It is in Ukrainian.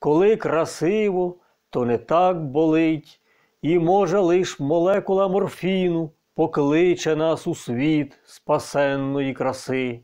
Коли красиво, то не так болить, і може лиш молекула морфіну покличе нас у світ спасенної краси.